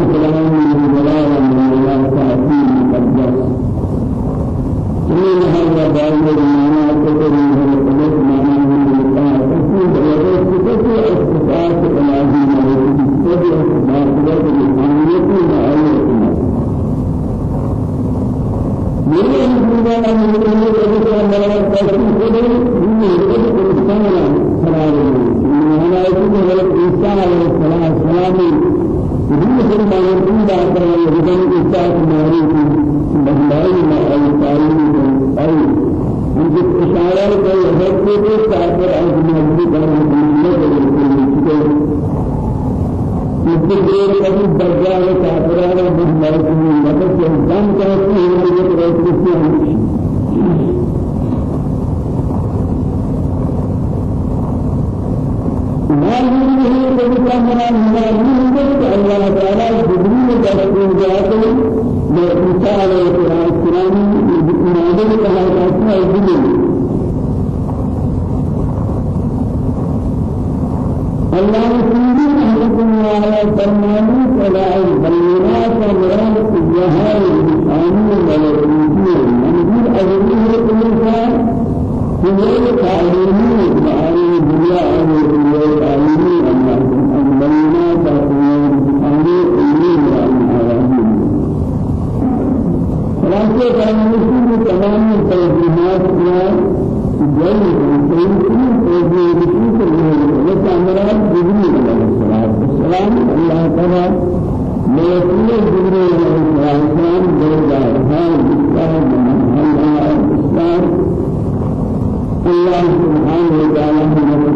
الكلام الله سبحانه وتعالى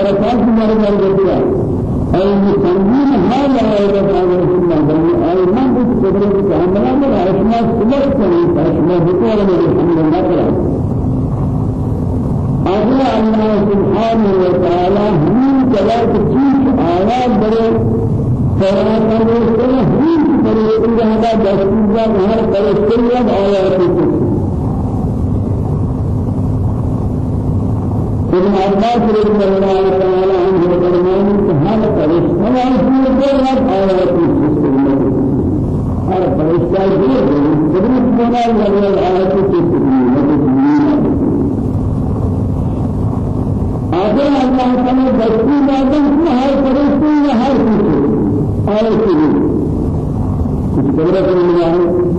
كل بركات دربار بستا أي تنبيه هذا أيضا حضرة الله أي من قدرت كاملة من أشما سبب كني أشما بطول من الحمد لله أجل الله سبحانه وتعالى هم جلال تشيش آيات بره فرات الله هم بره إذا هذا دستور هر فرشتة آيات تشيش عباس رضي الله تعالى عنه فرمان هر فرشتة آيات تشيش هر فرشتہ یہ قدرت بنا لگے آیت کی تسبیح آخر اللہ تعالی دستی دادن کہ ہر فرشتے ہر کچھ آیت کی قدرت میں ہے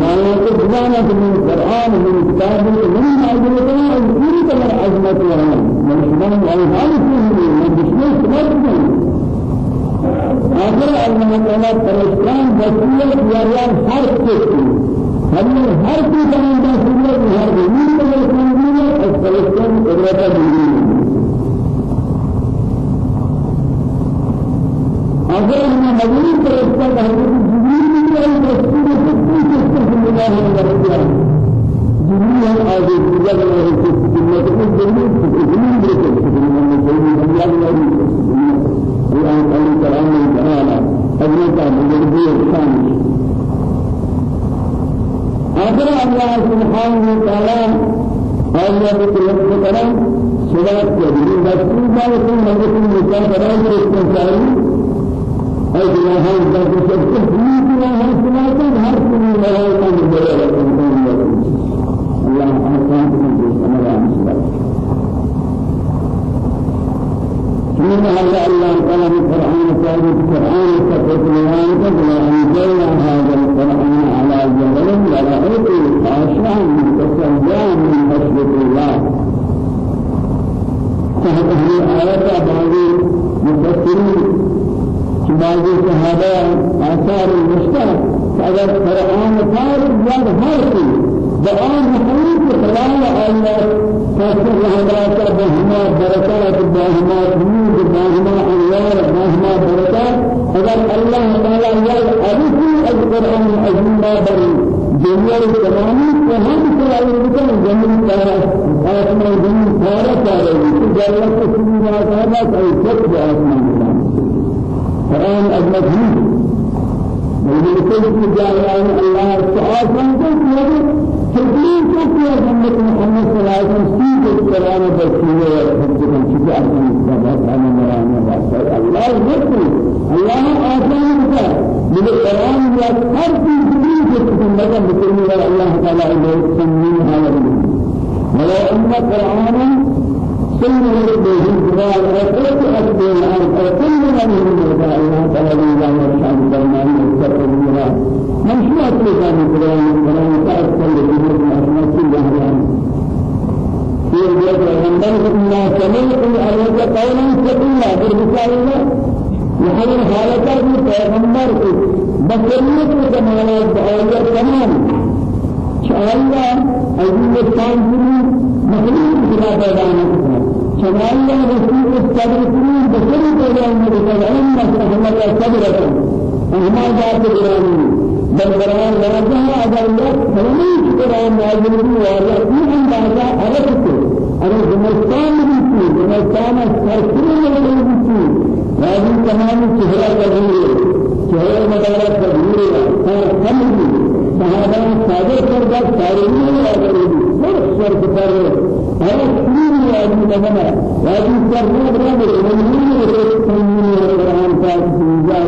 خدانا کہ من قرآن من کتاب من ہے پوری طرح عظمت ہے من ہے حال کی من دشمن سبب آخر الله تعالى پرستان بسیار بیاریان هر کسی. همین هر کی زمان بسیار هر پر کنید از پرستان قدرت دیگری آخر مجبور پرستان حضرت جبریل بھی ہے دستور سکتی آگے پوجا کرنے کی خدمت کو جبریل جبریل بھی کرتے ہیں ہم نے جبریل اللہ علیہ قرآن قال كلام تعالى حضرت بزرگی الشان آخر الله سبحانه وتعالى آيات الكلام سورة جبريل دستور داركم مجلس المجال فرائض الاستنساري أي جناها ذات الشيء كل جناها سماعة هر كل ملائكة من جلاله الله. أحسن بكم من هذا الله في القرآن في القرآن الكريم كما أنزلنا هذا القرآن على جبل ورأيت خاشعا متصدعا من خشية الله فهذه آية بعض مفسرين بعض الصحابة آثار المشترك فأجل القرآن فارغ زاد هر بآن محمود خلال آيات فاسر هذا بهما بركات بهما حمود بهما أنوار بهما بركات أجل الله تعالى يال أرسل القرآن العظيم بر دنيا الزماني وهم سلام بكم جميل تارا آسمان جميل تارا تارا جلالة سبحانه وتعالى كي سبب آسمان قرآن أجمد ولكن جاء الله تعالى تدين كيف جنة محمد صلى الله عليه وسلم سيد القرآن بسيطة وحبكم شكا أحسن الصلاة على مرانا بأسر الله يذكر الله آسان بك من القرآن يذكر في جديد جسد مدى بكلمة الله تعالى إليه سمين هذا ولو أن القرآن سنة به الجبال وقلت أكبر الآن فكل من الله تعالى الله ورشاد برمان يذكر الله من شو أكبر من القرآن القرآن تأكل لجبال الأسماء في الجبال عندما كنا سمعت الآية قولا ثقيلا بالمثال الله وهذه حالات في پیغمبر کو بصریت کے کمالات آیات تمام شاء عزیز شان مخلوق خدا پیدا نہ شمالنا رسول الصبر كريم بسرعة الله مرتبا إن رحمة الله صبرا وما ذات براني بل بران راجع أجر الله فلمي شكرا نازل بي واجه في أندازة أردت أنا زمستان بيتي زمستان سرسل بيتي هذه تمام شهرة كبيرة شهرة مدارة كبيرة فهمي صحابة صادق كردك تاريخي وأجري فرص فرص هذا كثير يعني لنا هذه سرنا برامج من من القرآن كاتب جاء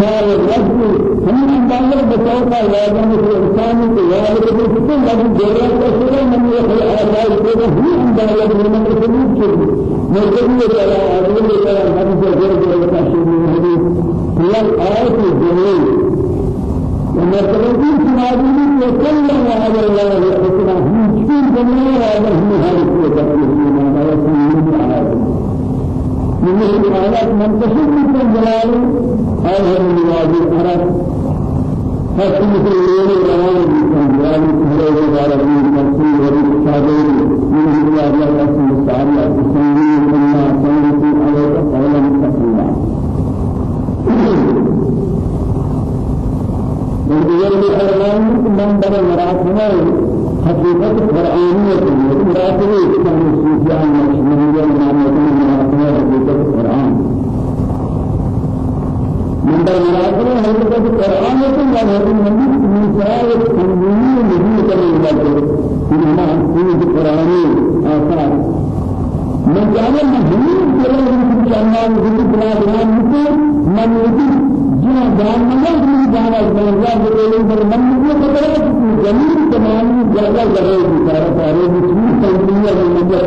قال الرجل هم عندنا بتوقع لازم الإنسان يوالد بسكون لكن جرى كسر من يخلق على كده هم عندنا من الكلام كده مرجع يجرى أقول يجرى هذا جرى جرى كاشين هذه هي آية الجميل لما تقولين سنادي يتكلم على الله كل جميع هذا هذه الكلام ما يسمون على من الآيات منتشر من جلاله هذا الواجب أراد حتى مثل يوم القيامة من جلاله سبحانه وتعالى من المسيح والصابر من الله الله سبحانه وتعالى تسميه الله سبحانه عليك قولا تقولا من غير الأرمان من بر مراتنا حقيقة قرآنية مراتنا كان سوفيان مشمولية من مراتنا حقيقة القرآن من المراقبة حضرت القرآن يقول هذا النبي من سائر تنبيه نبي كما يقول إنما في القرآن آثار من كان مهمين كلا من كان من بلا بلا مثل من يجي جنا جان من يجي جانا جانا بقولين بل من يجي كتير جميل. تمام جانا جانا سارا سارا مسلم تنبيه من يجي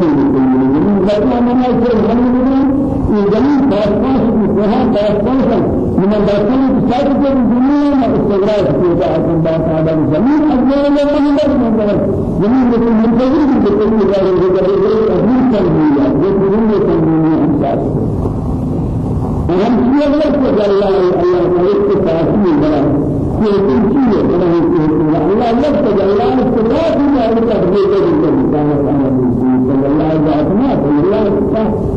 لكن أنا أقول من يجي جميل بارقاش بسها بارقاش من الباطن بسات کے دنیا میں استغراق کیا ہے بات آدم زمین اجمل میں نہیں ہے زمین میں منتظر بھی کوئی کہ ابھی کر دیا یہ میں انسان ہم یہ لوگ کو بڑا یہ چیز ہے بڑا ہے اللہ اللہ تجلا استغراق میں ہے کہ یہ جو انسان ہے صلی اللہ علیہ وسلم اللہ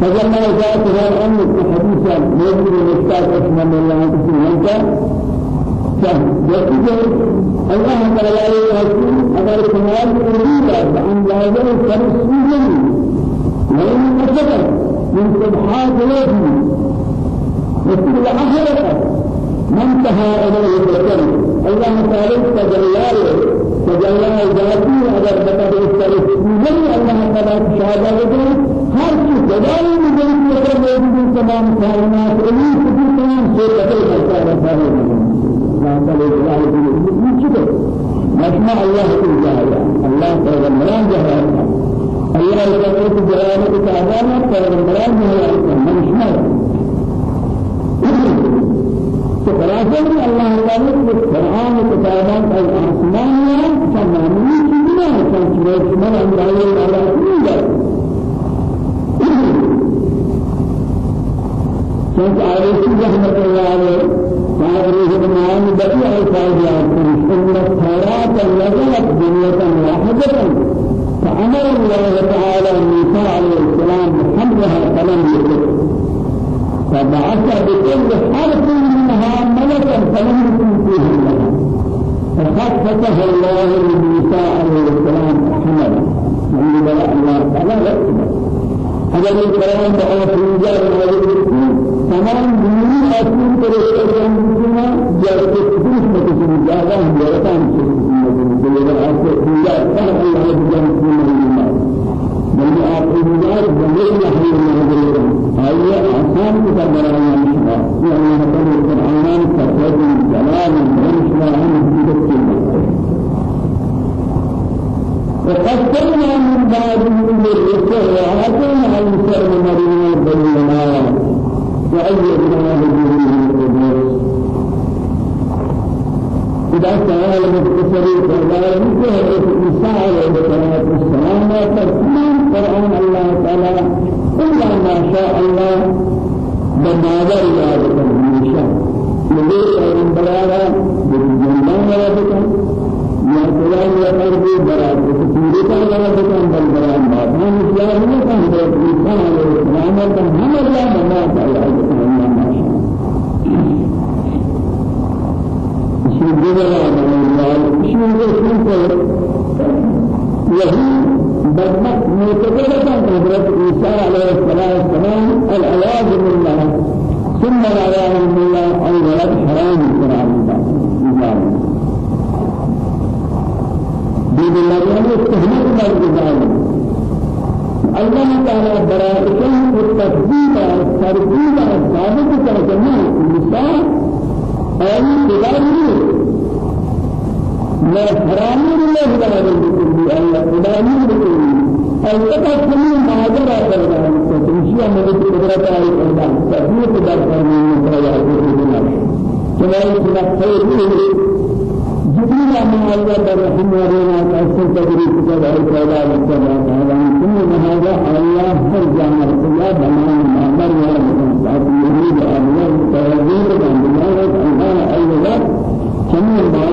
فجمع ذات هذا الأمر في حديث موجود المشتاق اسمه الله في مكة يقول الله تعالى يقول أگر كمال أريد أن لازم فرسوله وإن أجل من سبحات وجهه وكل أهلك منتهى إليه الذكر الله تعالى تجلى تجلى ذاتي أگر بتا فرسوله الله تعالى شهادة ہر چیز جدائی میں جن کی اثر موجود تمام کائنات علی کی تمام صورت کرتا رہتا ہے جلال کی نیچے مجمع اللہ کی جایا اللہ پیغمبران جایا اللہ تعالی کی جلال کی تعالی پیغمبران جایا مجمع تو خلاصہ میں اللہ تعالی کے قرآن کتابات الاسمان ہے تمامی چیزیں ہیں کہ من اندازے اللہ کی كنت عارف رحمة الله عليه تعرف بنام بديع الفاجعات إن الصلاة نزلت دنيا واحدة فأمر الله تعالى موسى عليه السلام بحملها فلم يكن فبعث بكل حرف منها ملكا فلم يكن فيه لها فخففه الله لموسى عليه السلام حملا من الله تعالى یہ کلام بہت پوجا ہے تمام دنیا اصول پر اسلام دنیا جب کہ کچھ نہ کچھ عن وقدمنا من بعد من الرسل وآتينا عيسى بن مريم بينات وأيدناه بروح إذا سأل مختصر فقال مثل عيسى عليه الصلاة والسلام تسمع قرآن الله تعالى إلا ما شاء الله بماذا إلى ذلك لذلك أن بلاغا بالجنة ولا یا فلان یا قربی برات پوری کا برات کا بل برات بات ہم اسلام میں کہاں ہے انسان ہے اسلام کا ہم اللہ بنا اللہ تعالی من دون الله شيء يسمى يهود بدمك متجرد عن حضرة عيسى عليه السلام العياذ بالله ثم العياذ بالله الولد حرام القرآن بن مريم استهمت مرجعان الله تعالى برائكم التفضيل الترتيب الثابت ترجمه النساء أي بغير لا حرام الله لا يقول الله تداري البته كل ماجرا کرنا ہے دوسرا مدد قدرت ہے کرنا تبلیغ قدر کرنے میں بڑا ہے چنانچہ سنا خیر جبريل من الله الرحمن الرحيم أحسن تدريس كذا كذا كذا هذا ثم هذا الله هر جامع الله بمان مامر ولا مصاب يريد الله تغيير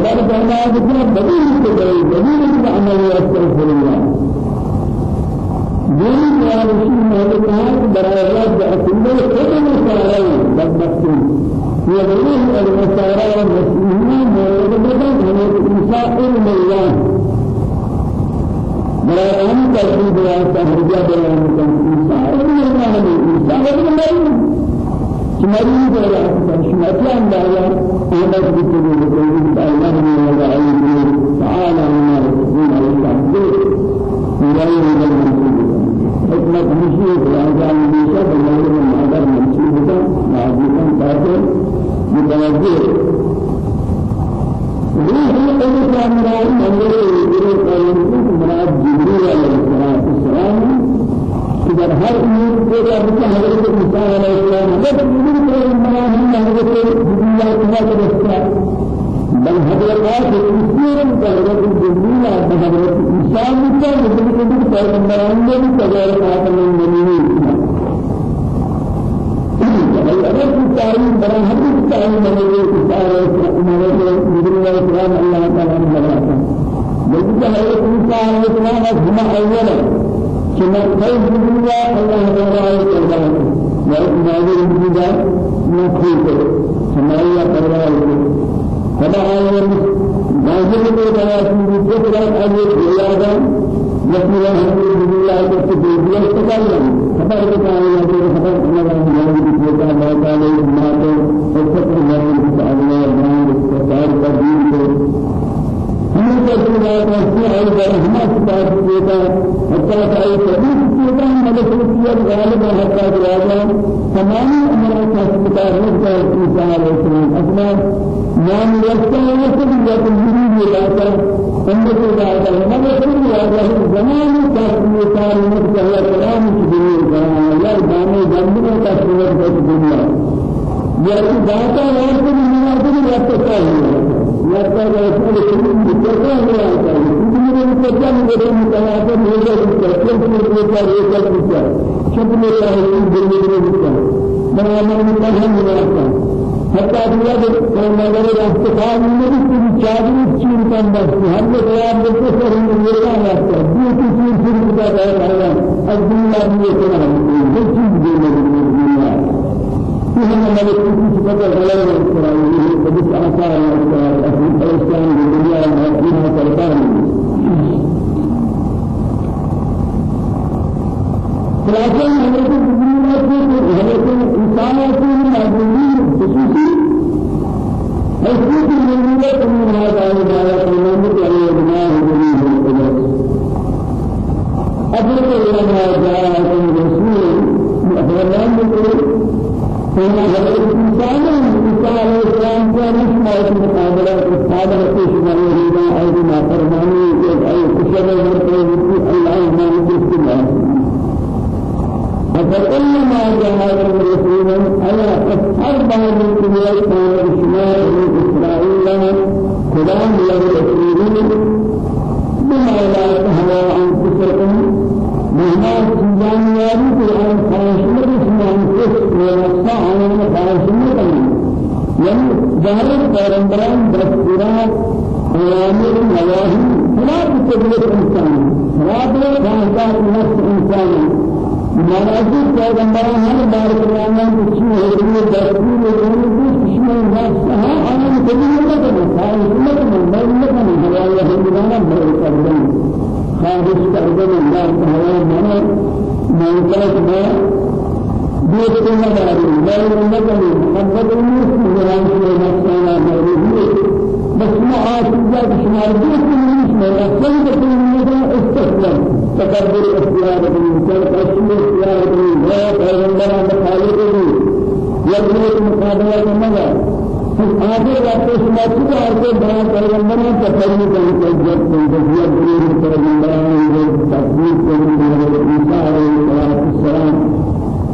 كم بعد ذلك بديل بديل بديل عمل يستغفر الله. دين يا رسول الله. برائات أكمل كل مسائل بدبختين يدعوه المسائل والمسلمين موجودة من مسائل الله. برائات تجربة وتهرجة برائات مسائل الله. مسائل الله شمالي برائات شمالي الله أنا بقول لكم الله من الله تعالى ما يقول الله لا يوجد حكمت مشي راجع مشي بالله من هذا مشي بتا معجزا كافر متوجه روح القدس أمران منظر يجري قائم مراد جبريل عليه السلام هر أمور كذا بتا حضرت موسى عليه السلام هذا جبريل عليه السلام هم حضرت جبريل عليه السلام بل حضرات كثير حضرت جبريل حضرت إنسان كان يقول كل پیغمبران نے بھی تجارت حاصل نہیں ہے اگر کی تعلیم بڑا حد کی تعلیم ہے کہ سارے ہمارے جبريل علیہ السلام اللہ تعالی نے بنایا لیکن حضرت موسی علیہ السلام ہم اولا كما قال جبريل الله تعالى وسلم يا نبي جبريل نخيل سمايا قرار فلا آية نازل بالآيات من ذكر أجل بسم الله الحمد لله تسبيح يستقبل خبر يا رب خبر لا أجد بيتا ما قال ما تستقبل الله تعالى ما استقبال قدير رسول الله صلى الله میرے متوازن میرے مستقبل میں میرے ایک ایک کیا شب میں ہے دل میں میرے کیا۔ بنا میں مہم میرا تھا حتى بلاد المغرب الاستقامة من التجارة الصين كان بس هم بلاد بس هم بلاد بس بيوت الصين في بلاد هذا الدنيا دي كمان كل شيء دي الدنيا فيها ما بتكون في بدل غلبة الإسرائيلية بدل آثار الإسرائيلية الإسلام الدنيا حضرت جبريل کو حضرت انسان کو موجودی خصوصی خصوصی موجودت من هذا الدعوة المنبت عليه بناء جبريل القدس أدرك إلى ما جاء رسول أخبرنا ثم حضرت إنسان إنسان عليه السلام كان يسمع المقابلة الصادقة في شمال الهدى أي ما فرماني أي كشف المرتبة الله ما نجس الله فكل ما جاء الرسول على من كبير كان شمال إسرائيل كلام له بما لا تهوى أنفسكم مهما سنجانياري في أن خاشمة اسمان كس ونصا عن خاشمة يعني ظاهر پیغمبران دستورات اوامر نواهی خلاف طبیعت انسان خلاف خاصات نفس انسان مراجع پیغمبران ہر بار قرآن کی چیز ہے یہ دستور ہے کہ اس میں نفس ہے ان طبیعت کا خاص مت من من ہوا ہے ہندوانہ بڑے خارج کردن الله تعالى من منطقة ما دوست ما داري لا يمكن محبت المسلم جلال في نفسنا مريض بس ما عاشق شمار دوست مش ما أصلا بكل من استسلم تكبر اختيار الإنسان أشياء اختيار الإنسان پیغمبر مخالف يبني مقابلة كما آخر وقت شما چیز آخر برای پیغمبران تفریح کنید که جب تنجزیت کنید پیغمبران تصدیق کنید عیسی علیه السلام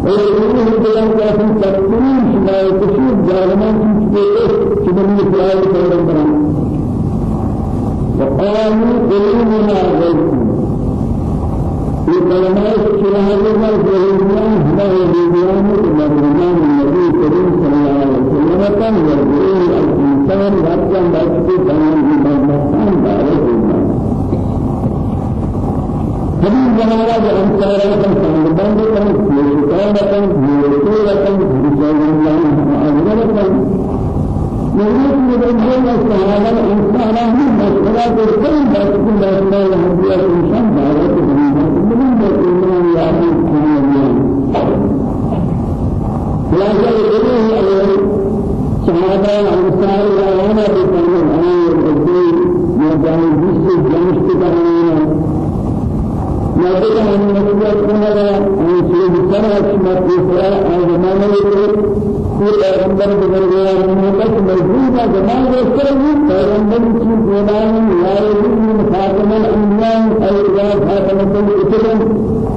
ويقولون بلان كافي تكتمين شما يكشف ظالمان تشبه شبه مثال پیغمبران وقالوا قلوبنا غير في كلمات شهادة الجاهلية هذا الديان المدرمان النبي الكريم صلى الله عليه وسلم كان يقول الإنسان رجع بأسفل كمان بمدرسان داره هذه جماعة الأنصار كان سندبان كان يشتغل كان يشتغل كان يشتغل كان أجر كان يريد مدرسين الصحابة الأنصار هم مسؤولات كل بس كل بس لا يهدي الإنسان داره من بسمان يعمل كمان خلاصة إليه صحابة الأنصار وأنا بكل أنا يبدي مجال جسد جمشت كمان لكن أن نقول هذا أن شيء سنة ما تسرع أو زمان يقول في أغنبر بزرگان من بس مجبور زمان يسرع أغنبر في زمان لا يجوز خاتم الأنبياء أو إذا خاتم الأنبياء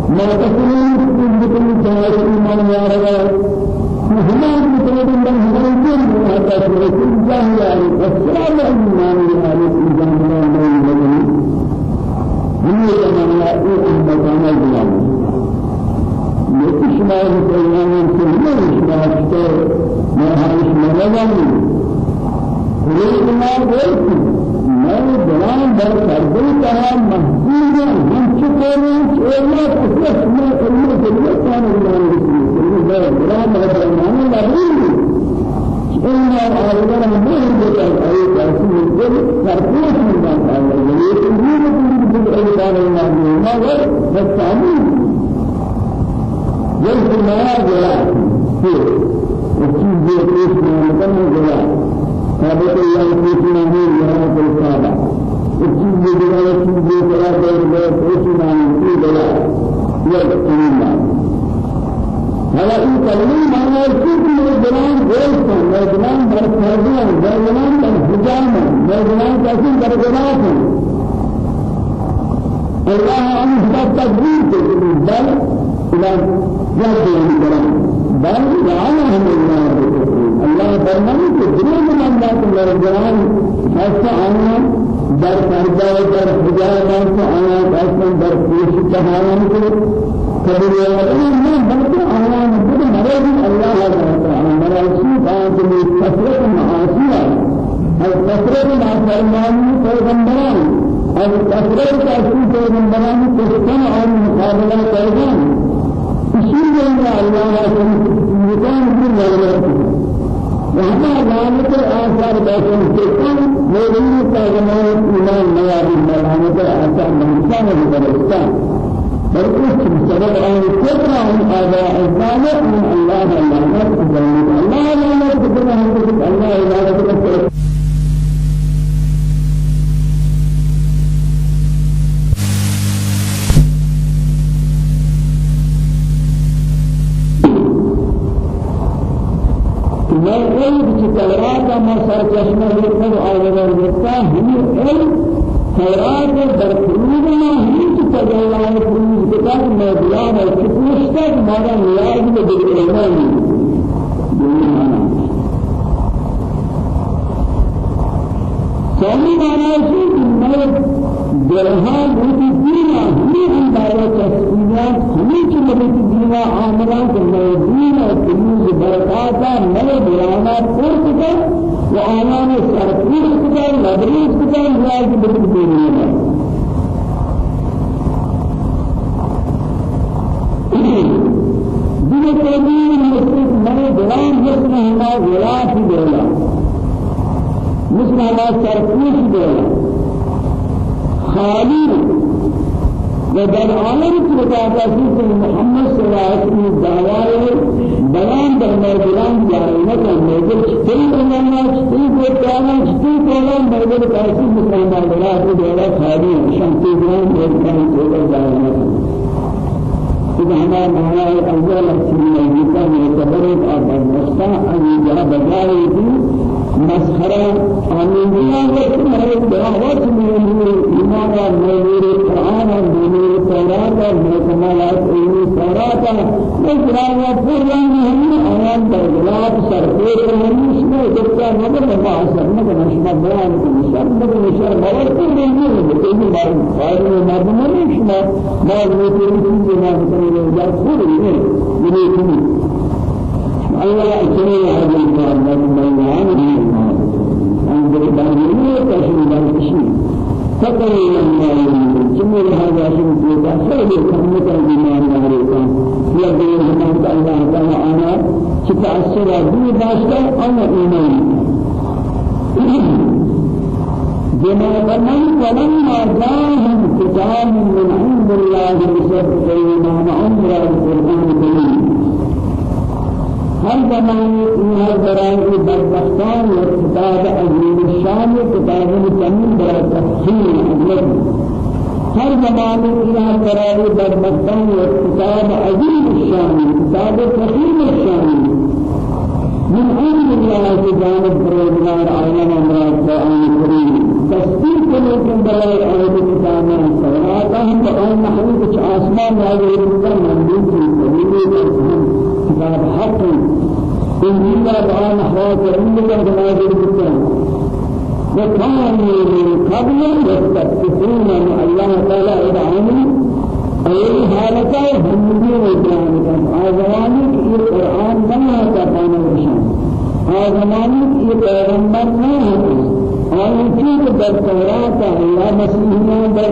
ما تسلم بكل جاهل من يارجع محمد مثل من هذا هذا رسول جاهل السلام عليكم عليكم محبوب هم شكرا شكرا كسر ما كلمة كلمة كان الجنة كلمة جنان بر كربل ما إن أولنا من يجد أي كاسم الجل كربوش من الله ولكن يجب الإنسان المعلوم ما والتعليم يجب ما جاء فيه وكيف يكون من جاء ثابت الله في نامه ما يصير من الجنان غيرك من الجنان بركاته من الجنان بالحجامة من الجنان كاسين برجلاته الله أن هذا تدريب بل إلى جهة الجنان. بل لعنهم الله الله فرمان تدريب من الله من الجنان حتى أنا در فردا در حجامة أنا أصلا در فيش كهانة كبير من بلد الله مجد مرض الله تعالى مرضي بعد من كثرة معاصية. أو كثرة فرمان پیغمبران أو كثرة تأثير پیغمبران تستمع عن مقابلة پیغام إشياء الله سبحانه وتعالى وهذا ذلك آثار باسم سكان مولين پیغمبر ایمان نیابی ملامت آثار منسان و بل كنت سبب أن تكرههم آباء الصالح من الله الله لا تكرههم الله لا تكرههم الله لا تكرههم ما اتفاقا محمد صلی اللہ علیہ وسلم دعوائے بیان درمار بیان جارینت اور موجود چھتری برمانا چھتری کو پیانا چھتری کولا موجود کیسی مسلمان بلا تو دولا خالی شمسی بیان موجودان کولا جارینت کہ ہمارا مہانا اول اکثری امریکہ میں تبرک اور بدمستہ ابھی جہاں بجائے تھی مسخرہ آمین بیان وإسلام وقرآن هم آيان برجلات سرقير هم اسمه دكتور نبر مباحثة نبر نشمع بيان كمشار نبر نشار مواد كل من بكل بار خارج ما بمن نشمع ما نقول كل ما بكل جات كل من من الله أكرم هذا الكلام من يعني أن بالبانية تشمل بالشيء فقال الله جميل هذا شيء جدا سبب كمية عليكم يبدو أن الله تعالى أنا كتأثر به باشا أنا إيمان بما ظنن ولما جاءهم كتاب من عند الله بسبب إيمان عمر القرآن الكريم هر زمانے انہا برای بدبختان و کتاب عظیم الشان کتاب الجمیل برای تفصیل زمانے انہا برای بدبختان و کتاب عظیم الشان کتاب فخیم الشان من عند الله جانب پروردگار عالم امراض قرآن کریم تصدیق کرنے کے برائے آیت کتاب سورات ہم بقائم محلی کچھ آسمان نازل ہوتا مندوب کی سبیلی كتاب حق إنجيل القرآن أحوال إنجيل القرآن بالكتاب وكانوا من قبل يستكبرون من الله تعالى إدعاني أي حالة همدين وجانب آزمانك إيه القرآن ما تقانا وشان آزمانك إيه پیغمبر هو آن چیز در تورات یا مسیحیان در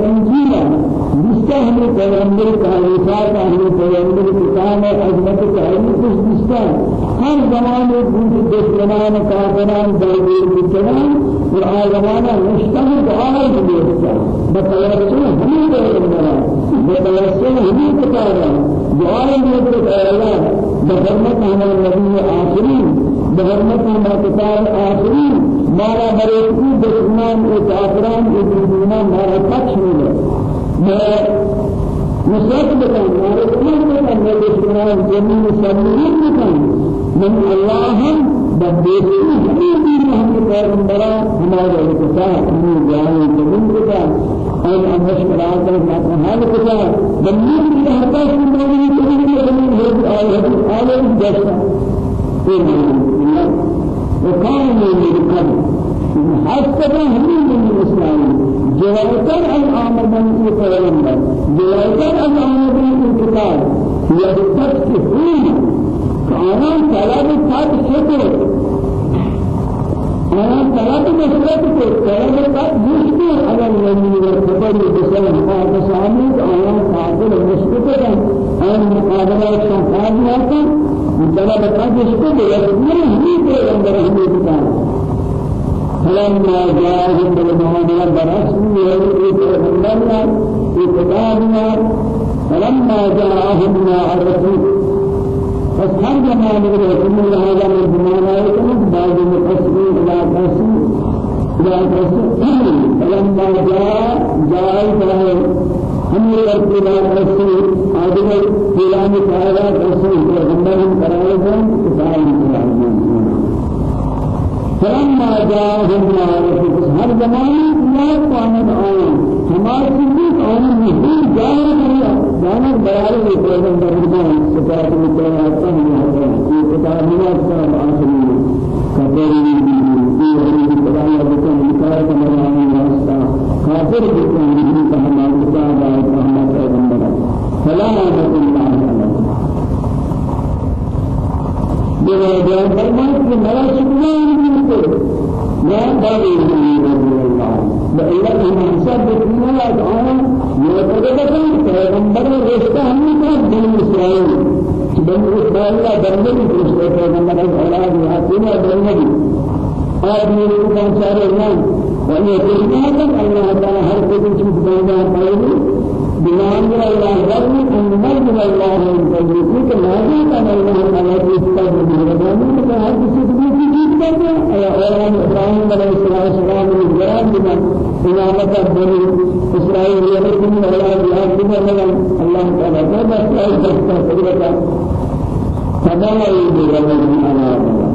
کا ہمیں پیغمبر کا حصہ کا ہمیں پیغمبر کی کام ہے عظمت کا ہمیں کچھ دستا ہے ہر زمانے کچھ دشمنان، کافران دردیر مجتمعان اور آ زمانہ مشتمل دعائے کی دیکھتا ہے۔ بتوسل ہمیں دے رہا ہے بتوسل ہمیں بتا رہا ہے دعائے دیکھ رہا ہے۔ بحرمت ہمارے نبی آخری۔ بحرمت ہمارا کتاب آخری۔ مارا برے دشمنان ایک کافران ایک دشمنان مارا ما نصرت بكان مارا كمان بكان ما دشمنان جميع سمين بكان من الله بديسي حبيبي محمد پیغمبرا ہمارے الکتاب ہمیں جانے زمین بکان ان امش مراد کا حال کتا رہتا ہے کہ میں نے زمین ہے آئے ہے آئے جیسا وكانوا من قبل حسب هم من الإسلام جوائزر الآمدن في پیغمبر جوائزر الآمدن في كتاب يستكفون كانوا طلب صد شكر أنا طلب کو. طلب مشکل اگر نہیں ہے خبر بسم الله سامنے آیا قابل مشکل ہے ان مقابلہ شفاعت طلب قدش کو يسمى هي پیغمبر ہمیں بتانا فلما جاءهم بالمعاملة برسم پیغمبرنا في كتابنا. فلما جاءهم ما الرسول فسحر جمال الرسول هذا من زمان بعض المقسمين إلى قسم إلى قسم فلما جاء جاء هم يرتب الرسول آدم فلان تعالى رسول پیغمبر قرارهم كتاب فلما جاءهم ما رسول هر زمان لا قامت آية ہمارے سنت آنے میں جانا کریا جانا برابر ہے پیغمبر فرمان سپاہت میں آتا ہے یہ میں آتا ہے آخری کافر یہ ہے خدا یا بکن انکار کا مرام واسطہ کافر بکن نہیں کہ ہمارے کتاب ہے ہمارا پیغمبر فلا الله یہ بیان فرمان کہ میرا شکریہ نہیں ہے میں بڑی بإله المنصب بكنا الآن يتجدد پیغمبر رشتہ ہمیں کا دین اسرائیل بن اسرائیل کا بندے کی رشتہ پیغمبر أولاد یاتین بندے اور یہ کو پہنچارے ہیں اور یہ کہنا ہے اللہ تعالی ہر کوئی چیز بنا پائے بنام الله رب أن نجم الله من فضله كما كان الله على يستجيب من هذا الشيء في جدا يا أولاد إبراهيم عليه السلام من جرام بنا إمامة بني إسرائيل يرسل أولاد يعبدون الله تعالى. فبس لا يستطيع فما يريد الله على الله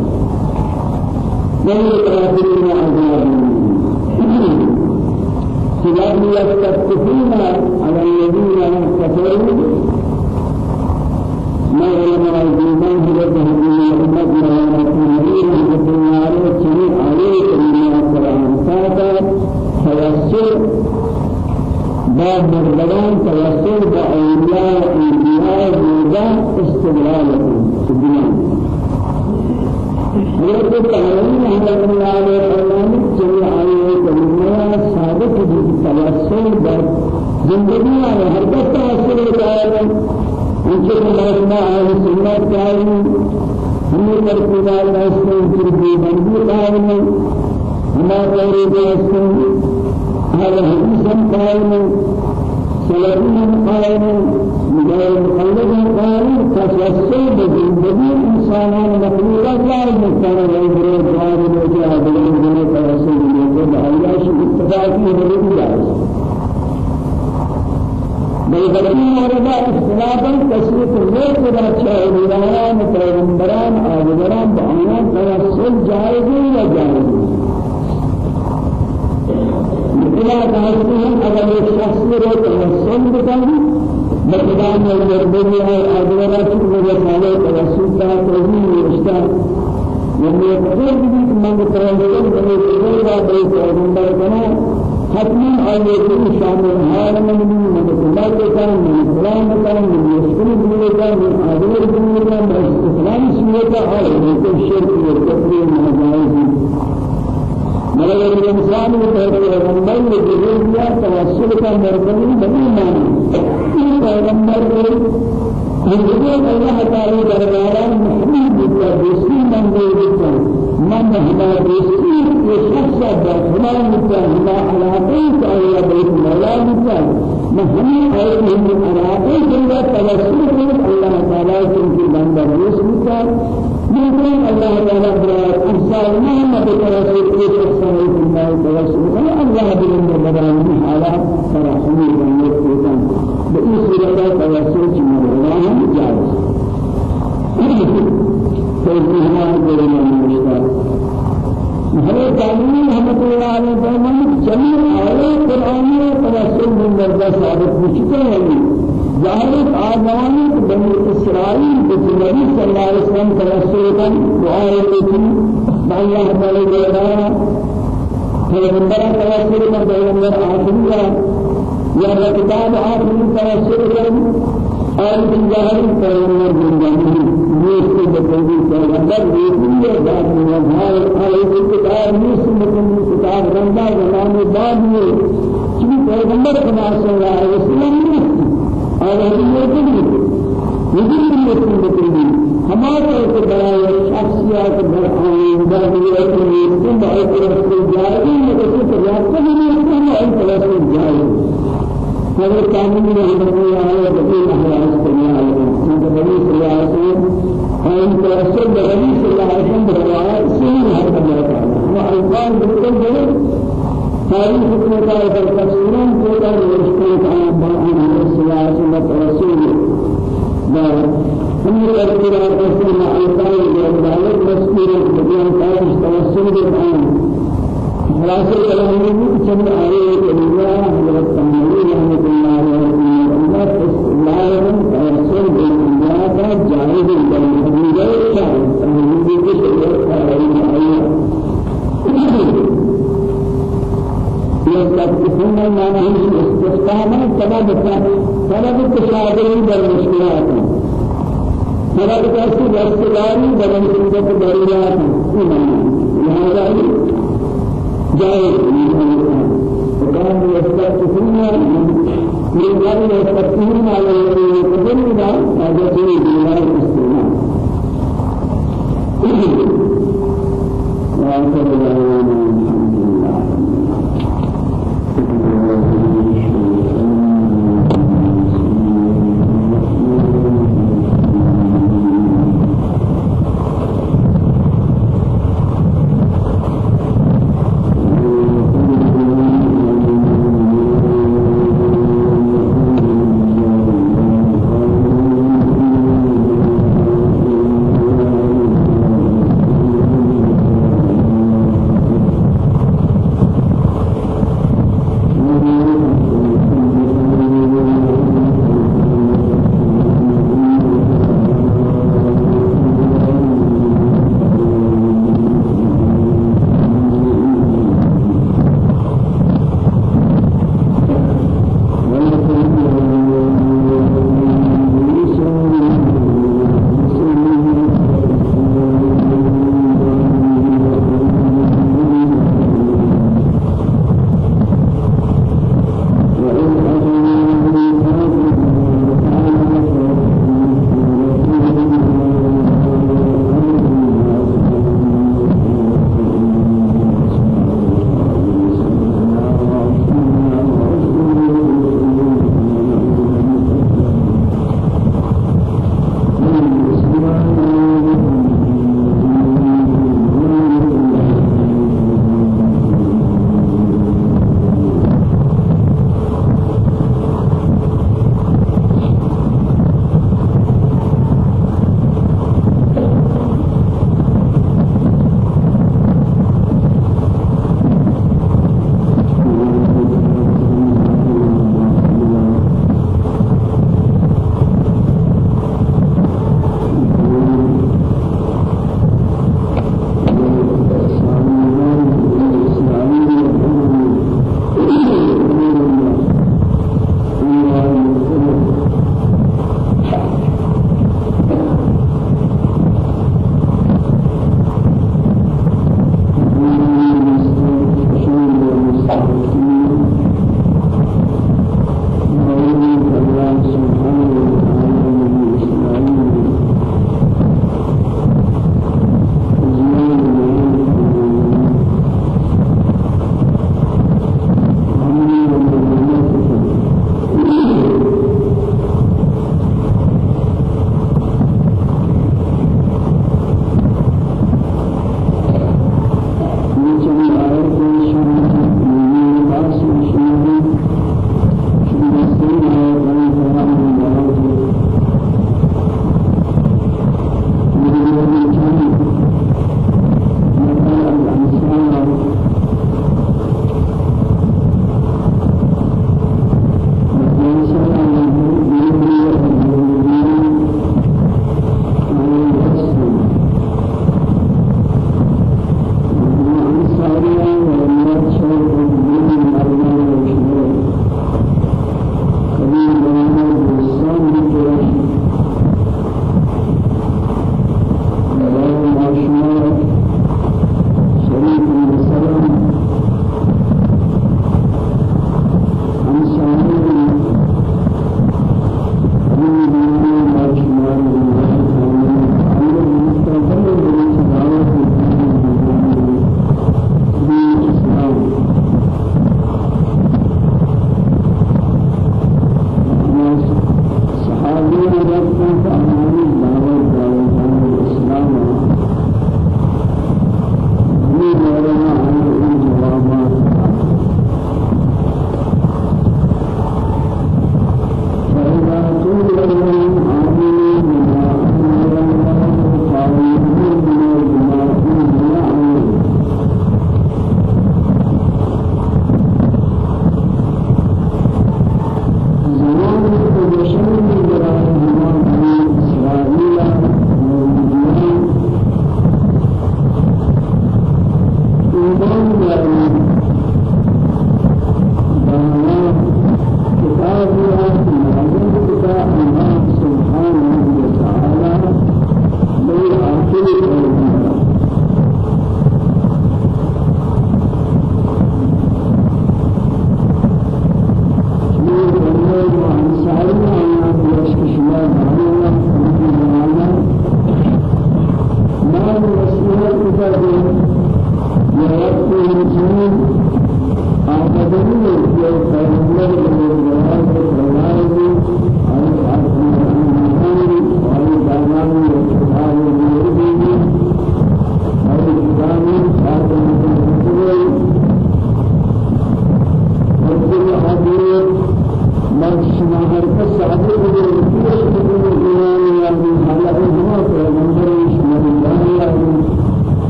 وللكافرين عذاب خلاف يستفتحون على الذين كفروا. ما علم الإيمان؟ هو تهديد أمة ما يكون في النار تشريع عليه من القرآن فاتا توسل باب مردان توسل بأولياء الأنبياء جودا استغلال في الدنيا حضرت تعالى حضرت الله عليه عليه ثابت توسل بر زندگی میں ہر وقت توسل ہوتا ہے ان کے ملازمہ ہے سنت قائم ہمیں پر خدا واسطے کی بندی قائم ہمارے واسطے ہر حدیث قائم سلام قائم مجال مخلد قائم توسل بزندگی انسانان مخلوقات لا مكان غير جوار وجه بدل توسل بعياش اتفاقي بدل جائز بل بدل مورد اختلافا تشريف الرئيس ولا شاهدان پیغمبران آجبران بعنان توسل جائز ولا جائز کہتے ہیں اگر ایک شخص کو توسل بتائیں بقدام المربوطة آجبران چکے مالے توسل کا توحید رشتہ ومن يقول بك من ترى من يقول بعد پیغمبر کنا حتما آئے کہ شامل حال من من اللہ کے کام من اسلام کے کام من یسکن کے کام من آدم کے کام من اسلام سنت کا حال ہے کہ شرک اور کفر من جائز مگر الانسان پیغمبر نے دیا توسل کا مرتبہ نہیں مانا پیغمبر کو من الله تعالى درباران محمود بيتا بسي من بيتا من هما بسي يشخص بهما بيتا هما على بيت الله بيت مولا بيتا من هم أيهم من بيت الله توسل الله تعالى في بند بيت بيتا من الله تعالى برا إنسان ما بتوسل في شخص الله توسل الله بلند بدران على فرحمه بيتا بإيه سورة توسل فإنها غير مشتاق هذا تعليم رحمة الله عليه وسلم جميع آيات القرآن توسل من درجة ثابت بشكل ظاهر آدمان بني إسرائيل بالنبي صلى الله عليه وسلم توسل كان دعاء لكم الله تعالى جلاله پیغمبر توسل کا پیغمبر یا کتاب آخری توسل کا آل بالله پیغمبر زندگی نیست بکنی پیغمبر دیگری ذات نظر آل کتاب نیست بکنی کتاب رنگا زمان بعد میں چی پیغمبر خدا صلی اللہ علیہ وسلم نیست آل دیگری دیگری نیست بکنی ہمارے کو برائے شخصیات بر آئندہ دیگر نیست بہت رسول جائے گی لیکن تو ریاست نہیں ہے کہ ایسا جائے هذا من الله عليه وسلم على السماء من النبي صلى الله عليه وسلم أن صلى الله عليه وسلم بروايات سنين هذا الله تعالى بالكل جل تاريخ الكتاب بالتفسيران كتاب الرسول صلى الله عليه وسلم توسل هم يقولون الرسول ألقان بالكتاب مسؤول بدون تاريخ توسل بالآن خلاصة كلامه كم آية كلمة يستفتحون من قبل يستفتحون على يقبل هذا بالله الاستثناء وآخر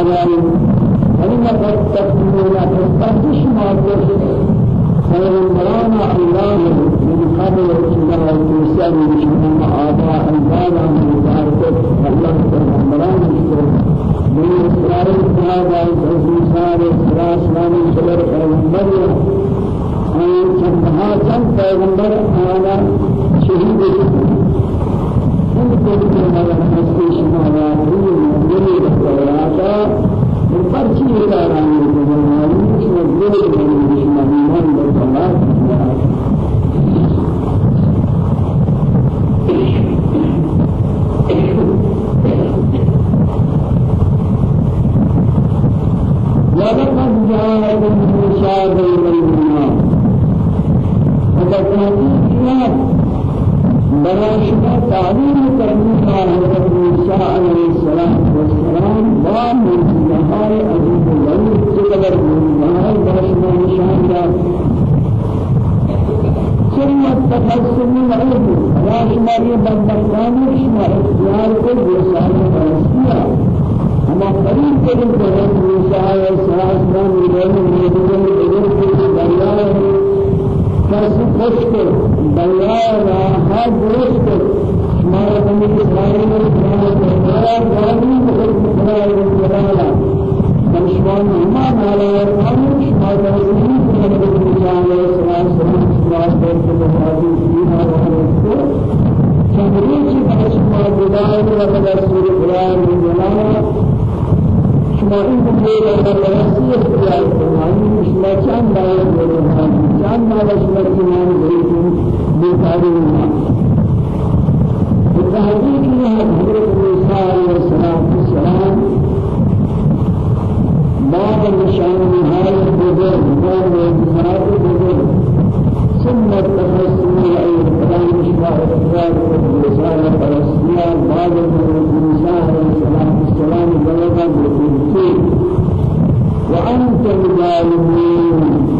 آلائی کلمہ پر تکمیلہ پر تحتش مادر خیر مولانا اللہ من قبل رسول الله والإنسان من شمال آباء أنبالا من مباركة الله تعالى مولانا شكرا من إصرار الصحابة والإنسان إصرار إسلام صبر پیغمبر. أن چندها چند پیغمبر آلا شهید شکر ان کو بھی مولانا حسن شمال آباء مجبوری بسیاراتا پرچی ادارانی بزرگانی کی مجبوری بزرگانی مدینان بسیارات لقد جاءكم موسى بالبينات فتكون براشنا تعليم تبنيك على حضرت موسى عليه السلام والسلام باب من نهاية عزيز الله تقدر من نهاية براشنا نشان دار ثم التخصم من عيد براشنا يبن بطلانك شما اختيار كل رسالة برسية اما قريب كل حضرت موسى عليه السلام والسلام يبن من يدن من يدن ہے کسی خشک دریا راہ درست شما بنی اسرائیل میں شما دریا جانی بخود اسرائیل بشمان ما على الأمر ما تزيد من النبي عليه الصلاة والسلام سلاس بيت الهادي فيها وحده تدريج بشما بداية وتدرسول القرآن من جلاله شما این بزرگ در رسی اختیار کنید شما چند باید بکنید چند باید شما کنید بکنید بیکاری نه التحقیق حضرت موسی علیه السلام باب النشان نهاية بزرگ باب الإنسانات بزرگ ثم التخصص أي الكلام شفاء الإقرار والرسالة فلسطين باب الإنسان عليه الصلاة والسلام بلغ بالتوفيق وأنت الظالمين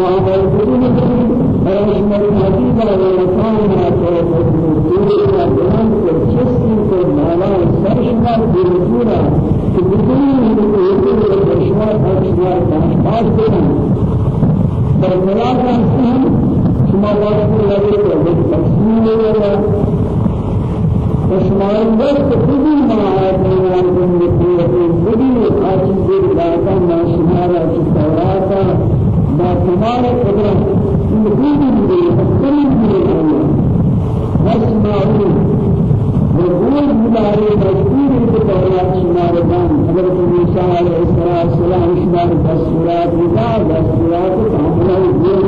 ما ذلك شمال الحديث ولكان توفيق الدين والجهاد والجسم والمعنى والسرشمال بالرسولة في بدون شما اشیاء باز کنن در خلاف هستیم شما وقت تو تقسیم وغیرہ شما وقت خودی معاد بیان کرنے کی خودی آجی دیر تمام قدرت ان خودی بھی حکم بھی واسمعوا وقول مداري مجبور بتورات شمار دان حضرت موسى عليه السلام شمار دستورات ودا دستورات كاملة وجود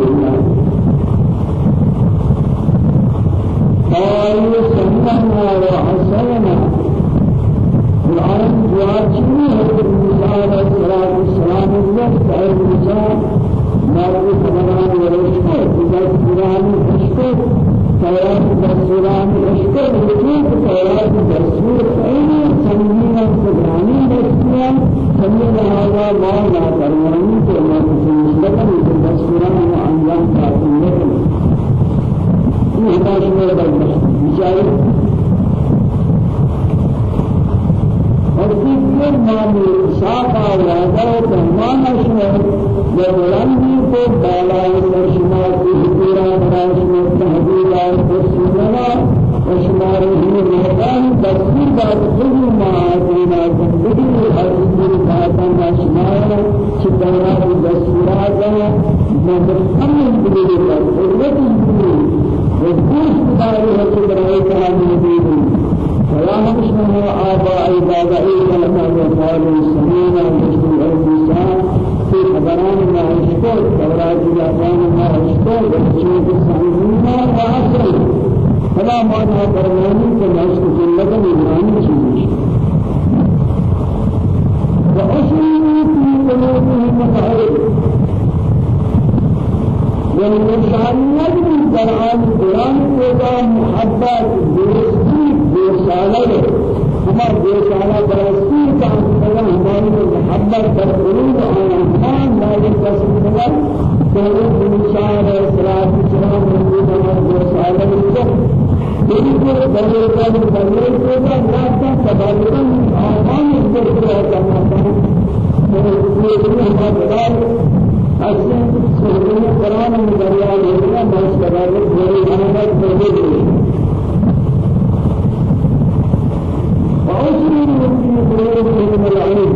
قالوا سمعنا وعصينا القرآن جواب شنو حضرت موسى عليه السلام الوقت أي موسى ما هو خبران ورشته إذا القرآن رشته تورات دستوران اشتر بجوز تورات دستور خیلی سنگین سبرانی دستوران سنگین هذا ما لا ترمانی تو ما تسمى دستوران و انجام دادن لكن این هداش میں بجائے اور پھر مامی شاقا وعدہ و تہمانہ شمار بلندی کو بالا شما کی پورا براش میں تحویل اور سننا وشمار ہی مہمان دستور بات خود ما دینا زندگی حضور باتا ما شمار چتورا دستورات مدرسن بلی پر قدرت بلی وجوش بداری ہے برائے کلام نبی ولا نشمه آباء بابائي لما قالوا سمينا بشر الإنسان في خبران ما أشكر خبرات الأحوال ما أشكر وشيء السعيدين وأصل فلا معنى برماني كما أشكر جلة إبراهيم شيء وأشروا في قلوبهم مفعول والمشاهدات من قرآن القرآن وذا محبت دوستي دوسالة ہمارا دیشانہ برسی کا ہمارا ہماری محبت در قلوب آنان لا يقسم لنا دولة الإنسان الصلاة والسلام من هذا دیشانہ کو بالکل بدل کر بدل کو راستہ تبادلہ آمان اندر کو کرنا ہے۔ یہ ہمارا بدل اصل سورة القرآن من دریا لینا بس بدل بڑے جانب بدل وأسروا قلوبهم العلم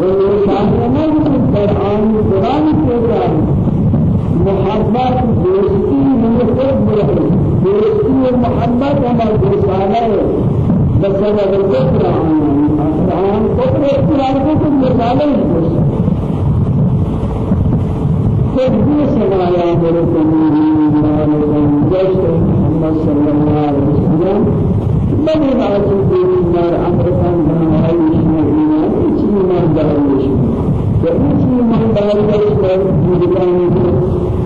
والشاهدنا القرآن القرآن القرآن محبت دوستی من خود برهی دوستی و محبت ہمارا دوستانہ ہے بسبب الكفر عن كفر اختلاف كفر مثاله تجدي سمايا بركم جشت محمد صلى الله عليه وسلم بني معجل دين النار أمريكان بنا عيش مدينة إيشي ما داريش فإيشي ما داريش مدينة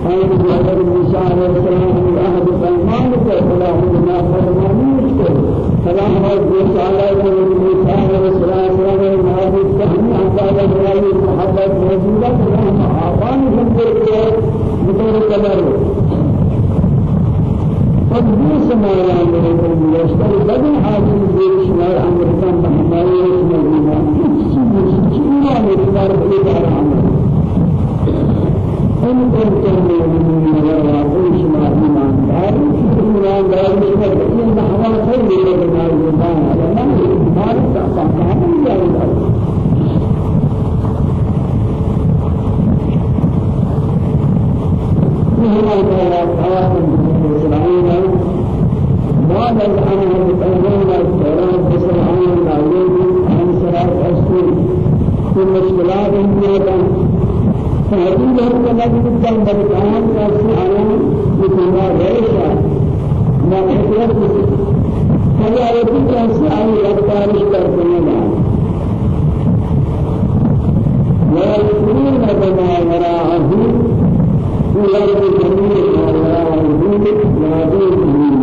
أي بلاد موسى عليه السلام الأهد فالمان فلا ما فرمانيش فلا ما موسى عليه موسى عليه السلام ما بيستحمل أنبال الله محبت موجودة فلا آبان هم بيرجع بدون كلام تدبيس ما يعمل يشتري بدن حاجز بيش ما يعمل كان محماية مدينة كل شيء ما يقدر بيدار عمل إن كنتم مؤمنين وراء شما إيمان دار إيمان دار شما إن حوال خير لكم الإيمان على ما إيمان تعصى الله تعالى تعالى إسرائيل ما نزعنا بتنظيم القرآن إسرائيل العظيم عن صلاة أسطول في مشكلات كثيرة فهذه لهم كما جدا بالقرآن كأسرائيل بكما غيرها ما أحتاج فلا يجب كأسرائيل أكثر شكرا ويذكرون بما وراءه ولكن جميع الله الوجود يعبد الإيمان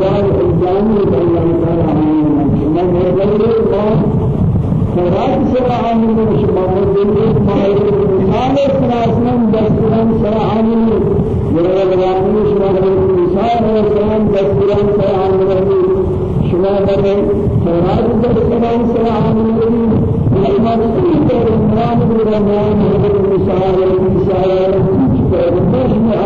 دعوانا ما أنزل علينا لما إنا كافر ويكفرون عن كافر ما نعلم بهما شيء ما وراء بهما شيء عن سلام هذا الله يتسمى أيام ما بعد هذا القرآن كافر والجميع تقسيمون عن دعاء الله بالقبل بجواب الجامع الله تعالى عنه من يغير الله فرات سرعة من شمال الدين ما يقول ما سرعة فأبداش من